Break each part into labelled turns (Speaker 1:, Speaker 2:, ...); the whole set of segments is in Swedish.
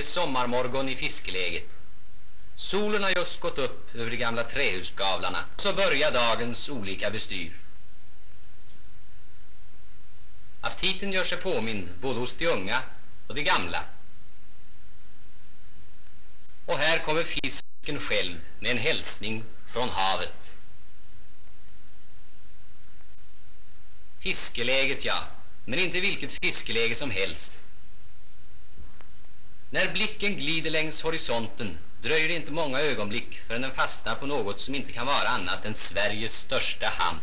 Speaker 1: är sommarmorgon i fiskeläget. Solen har just gått upp över de gamla trähusgavlarna. Så börjar dagens olika bestyr. Aptiten gör sig påmind både hos de unga och de gamla. Och här kommer fisken själv med en hälsning från havet. Fiskeläget, ja, men inte vilket fiskeläge som helst. När blicken glider längs horisonten dröjer det inte många ögonblick förrän den fastnar på något som inte kan vara annat än Sveriges största hamn.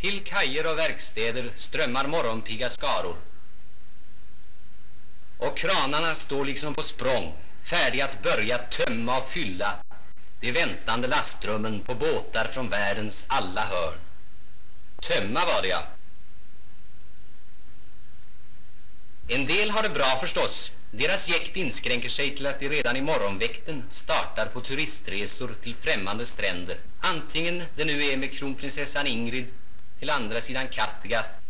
Speaker 1: Till kajer och verkstäder strömmar morgonpigga skaror. Och kranarna står liksom på språng, färdiga att börja tömma och fylla de väntande lastrummen på båtar från världens alla hörn. Tömma var det jag. En del har det bra förstås. Deras jäkt inskränker sig till att de redan i morgonväkten startar på turistresor till främmande stränder. Antingen det nu är med kronprinsessan Ingrid till andra sidan Kattegatt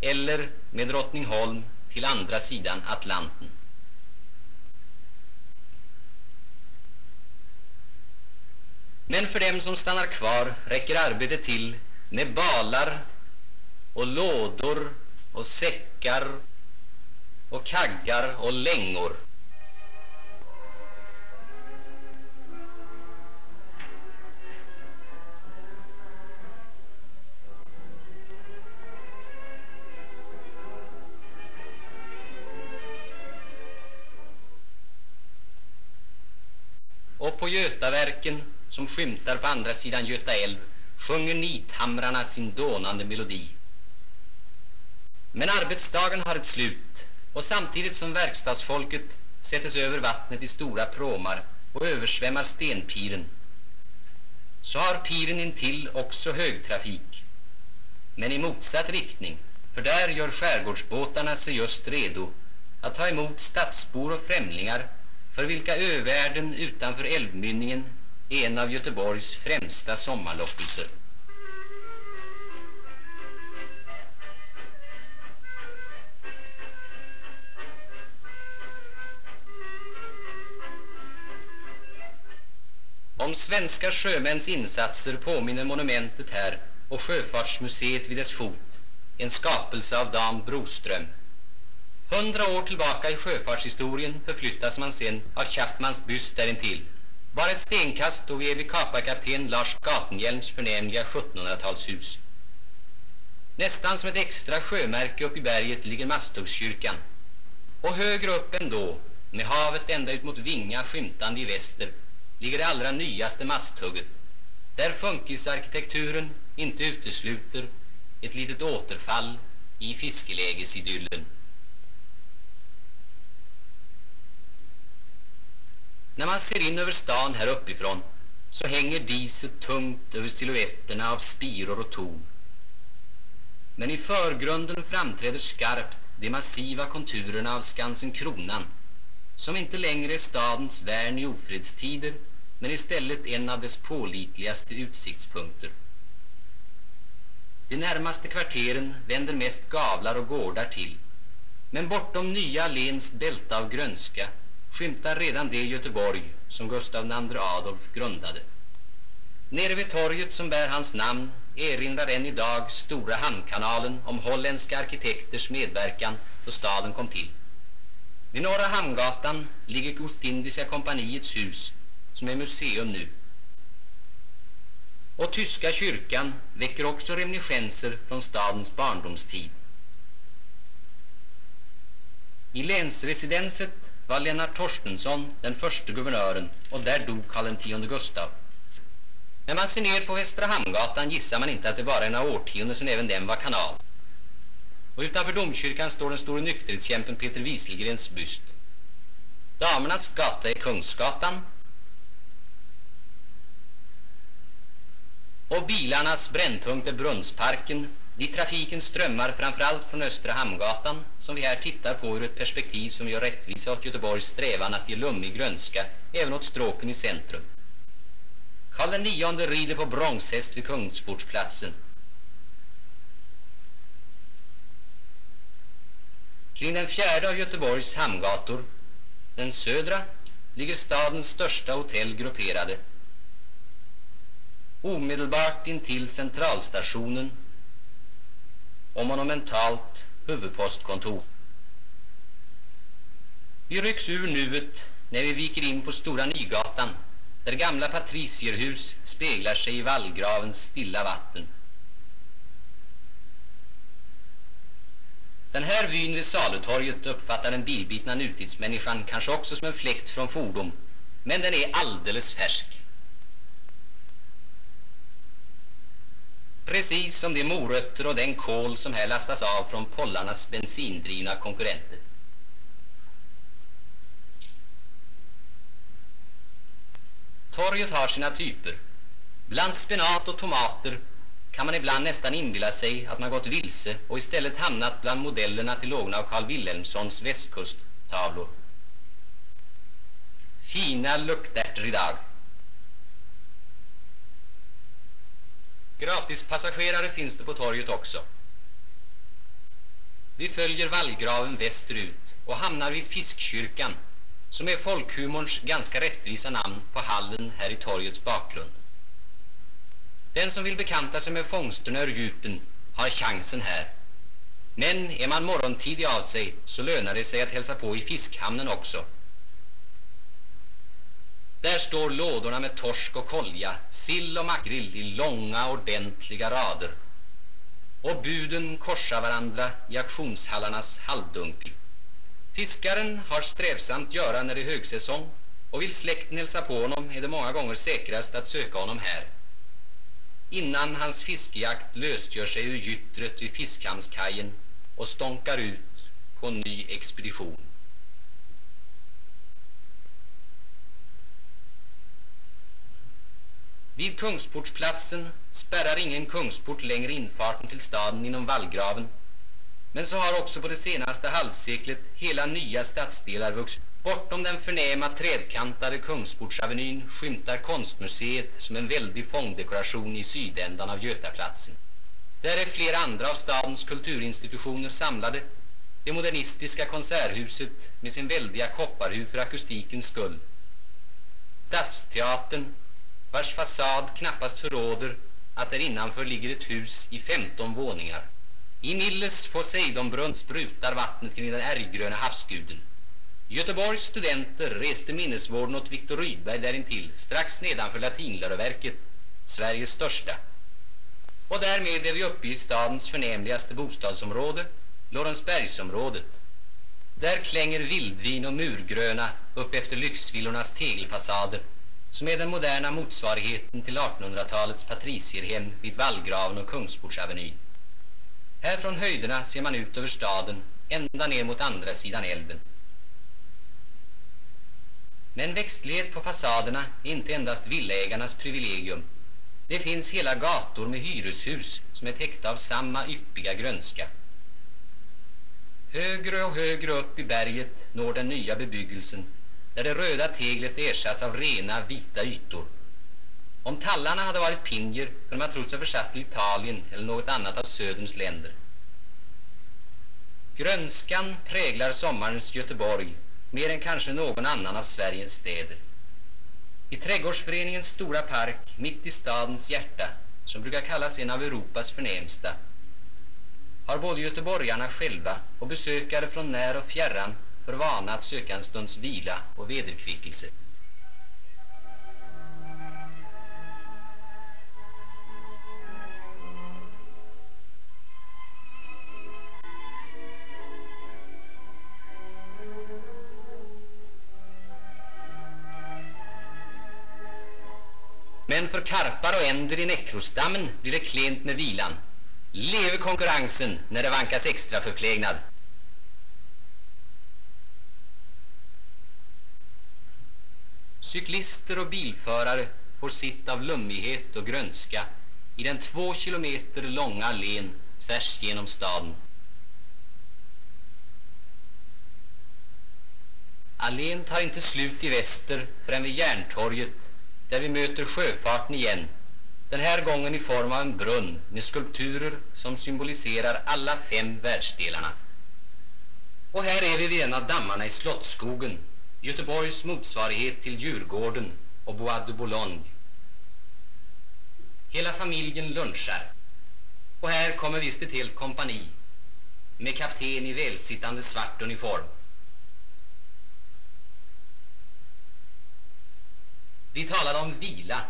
Speaker 1: eller med Drottningholm till andra sidan Atlanten. Men för dem som stannar kvar räcker arbetet till med balar och lådor och säckar och kaggar och längor. Och på Götaverken som skymtar på andra sidan Göta älv sjunger nithamrarna sin dånande melodi. Men arbetsdagen har ett slut och samtidigt som verkstadsfolket sättes över vattnet i stora pråmar och översvämmar stenpiren så har piren intill också högtrafik men i motsatt riktning för där gör skärgårdsbåtarna sig just redo att ta emot stadsbor och främlingar för vilka övärlden utanför älvmynningen är en av Göteborgs främsta sommarlockelser. Om svenska sjömäns insatser påminner monumentet här och Sjöfartsmuseet vid dess fot en skapelse av Dan Broström. Hundra år tillbaka i sjöfartshistorien förflyttas man sen av Chapmans byst därintill. Bara ett stenkast då vi är vid kaparkapten Lars Gatenhjelms förnämliga 1700-talshus. Nästan som ett extra sjömärke upp i berget ligger Masthuggskyrkan. Och högre upp ändå, med havet ända ut mot Vinga skymtande i väster, ligger det allra nyaste masthugget, där funkisarkitekturen inte utesluter ett litet återfall i fiskelägesidyllen. När man ser in över stan här uppifrån så hänger diset tungt över siluetterna av spiror och torn. Men i förgrunden framträder skarpt de massiva konturerna av Skansen Kronan som inte längre är stadens värn i ofredstider men istället en av dess pålitligaste utsiktspunkter. De närmaste kvarteren vänder mest gavlar och gårdar till men bortom nya Lens bälta av grönska skymtar redan det Göteborg som Gustav II Adolf grundade. Nere vid torget som bär hans namn erinrar än idag Stora hamnkanalen om holländska arkitekters medverkan då staden kom till. Vid Norra Hamngatan ligger Ostindiska kompaniets hus som är museum nu. Och tyska kyrkan väcker också reminiscenser från stadens barndomstid. I länsresidenset var Lennart Torstensson den första guvernören och där dog Karl X Gustav. När man ser ner på Västra Hamngatan gissar man inte att det bara är några årtionden sedan även den var kanal. Och utanför domkyrkan står den store nykterhetskämpen Peter Wieselgrens byst. Damernas gata är Kungsgatan Och bilarnas brännpunkt är Brunnsparken dit trafiken strömmar framförallt från Östra Hamngatan som vi här tittar på ur ett perspektiv som gör rättvisa åt Göteborgs strävan att ge lummig grönska även åt stråken i centrum. Karl IX rider på bronshäst vid Kungsportsplatsen. Kring den fjärde av Göteborgs hamngator, den södra, ligger stadens största hotell grupperade- Omedelbart intill centralstationen och monumentalt huvudpostkontor. Vi rycks ur nuet när vi viker in på Stora Nygatan där gamla patricierhus speglar sig i vallgravens stilla vatten. Den här vyn vid Salutorget uppfattar den bilbitna nutidsmänniskan kanske också som en fläkt från fordom, men den är alldeles färsk. Precis som de morötter och den kol som här lastas av från pollarnas bensindrivna konkurrenter. Torget har sina typer. Bland spenat och tomater kan man ibland nästan inbilla sig att man gått vilse och istället hamnat bland modellerna till Lågna av Carl Wilhelmssons västkusttavlor. Fina luktärtor idag. Gratispassagerare finns det på torget också. Vi följer vallgraven västerut och hamnar vid Fiskkyrkan som är folkhumorns ganska rättvisa namn på hallen här i torgets bakgrund. Den som vill bekanta sig med fångsterna ur djupen har chansen här. Men är man morgontidig av sig så lönar det sig att hälsa på i fiskhamnen också. Där står lådorna med torsk och kolja, sill och makrill i långa ordentliga rader. Och buden korsar varandra i auktionshallarnas halvdunkel. Fiskaren har strävsamt göra när det är högsäsong och vill släkten hälsa på honom är det många gånger säkrast att söka honom här. Innan hans fiskejakt lösgör sig ur gyttret vid fiskhamnskajen och stånkar ut på en ny expedition. Vid Kungsportsplatsen spärrar ingen kungsport längre infarten till staden inom vallgraven men så har också på det senaste halvseklet hela nya stadsdelar vuxit. Bortom den förnäma trädkantade Kungsportsavenyn skymtar konstmuseet som en väldig fångdekoration i sydändan av Götaplatsen. Där är flera andra av stadens kulturinstitutioner samlade. Det modernistiska konserthuset med sin väldiga kopparhuv för akustikens skull. Stadsteatern, vars fasad knappast förråder att där innanför ligger ett hus i 15 våningar. I Nilles Poseidonbrunn sprutar vattnet kring den ärggröna havsguden. Göteborgs studenter reste minnesvården åt Viktor Rydberg därintill, strax nedanför latinläroverket, Sveriges största. Och därmed är vi uppe i stadens förnämligaste bostadsområde, Lorensbergsområdet. Där klänger vildvin och murgröna upp efter lyxvillornas tegelfasader, som är den moderna motsvarigheten till 1800-talets patricierhem vid Vallgraven och Kungsportsavenyn. Här från höjderna ser man ut över staden, ända ner mot andra sidan älven. Men växtlighet på fasaderna är inte endast villägarnas privilegium. Det finns hela gator med hyreshus som är täckta av samma yppiga grönska. Högre och högre upp i berget når den nya bebyggelsen där det röda teglet ersatts av rena vita ytor. Om tallarna hade varit pinjer kunde man trott sig försatt i Italien eller något annat av söderns länder. Grönskan präglar sommarens Göteborg mer än kanske någon annan av Sveriges städer. I trädgårdsföreningens stora park mitt i stadens hjärta, som brukar kallas en av Europas förnämsta, har både göteborgarna själva och besökare från när och fjärran för vana att söka en stunds vila och vederkvickelse. Men för karpar och änder i nekrostammen blir det klent med vilan. Leve konkurrensen när det vankas extra förplägnad. Cyklister och bilförare får sitt av lummighet och grönska i den två kilometer långa allén tvärs genom staden. Allén tar inte slut i väster förrän vid Järntorget där vi möter sjöfarten igen, den här gången i form av en brunn med skulpturer som symboliserar alla fem världsdelarna. Och här är vi vid en av dammarna i Slottsskogen, Göteborgs motsvarighet till Djurgården och Bois de Boulogne. Hela familjen lunchar. Och här kommer visst ett helt kompani med kapten i välsittande svart uniform. Vi talade om vila.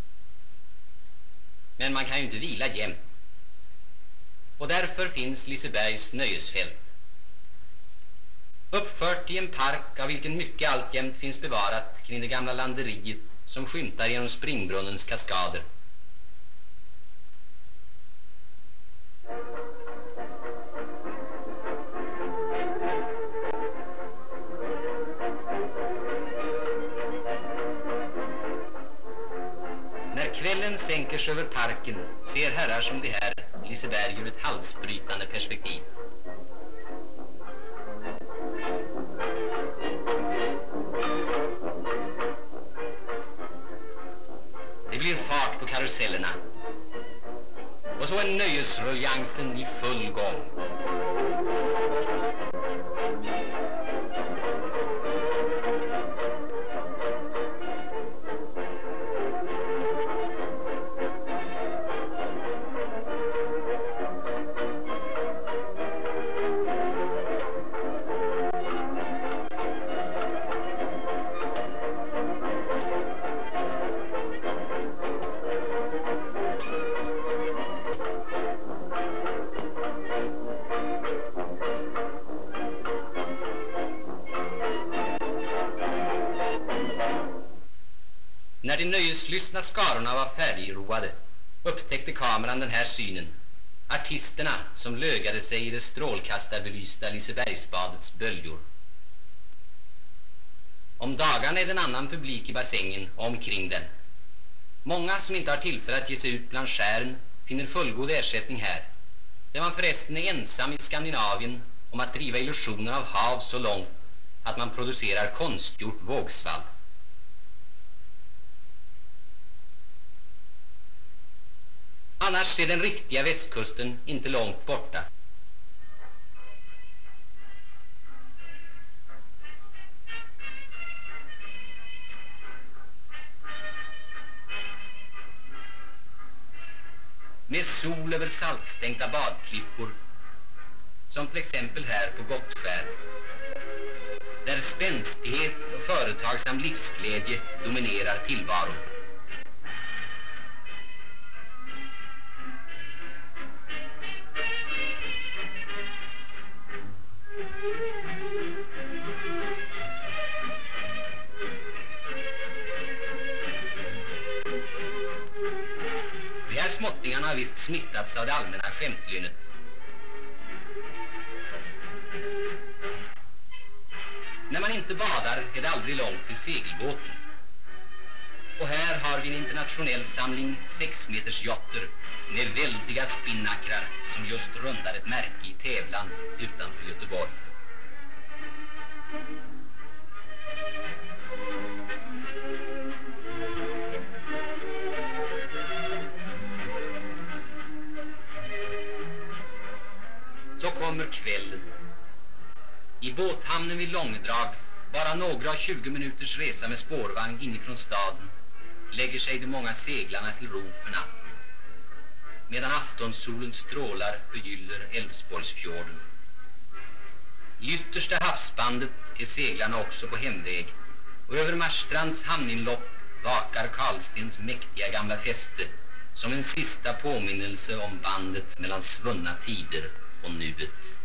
Speaker 1: Men man kan ju inte vila jämt. Och därför finns Lisebergs nöjesfält. I en park av vilken mycket alltjämt finns bevarat kring det gamla landeriet som skymtar genom springbrunnens kaskader. När kvällen sänker sig över parken ser herrar som de här Liseberg ur ett halsbrytande perspektiv. När de skarorna var färdigroade upptäckte kameran den här synen. Artisterna som lögade sig i det strålkastarbelysta Lisebergsbadets böljor. Om dagarna är det en annan publik i bassängen och omkring den. Många som inte har tillfälle att ge sig ut bland skären finner fullgod ersättning här. Där man förresten är ensam i Skandinavien om att driva illusionen av hav så långt att man producerar konstgjort vågsvall. Annars är den riktiga västkusten inte långt borta. Med sol över saltstänkta badklippor som till exempel här på Gottskär där spänstighet och företagsam livsglädje dominerar tillvaron. Har visst smittats av det allmänna skämtlynnet. När man inte badar är det aldrig långt till segelbåten. Och här har vi en internationell samling sexmetersjotter med väldiga spinnakrar som just rundar ett märke i tävlan utanför Göteborg. Kommer kvällen. I båthamnen vid Långedrag, bara några 20 minuters resa med spårvagn inifrån staden, lägger sig de många seglarna till ro för natten. Medan aftonsolens strålar förgyller Älvsborgsfjorden. I yttersta havsbandet är seglarna också på hemväg och över Marstrands hamninlopp vakar Karlstens mäktiga gamla fäste som en sista påminnelse om bandet mellan svunna tider och nuet.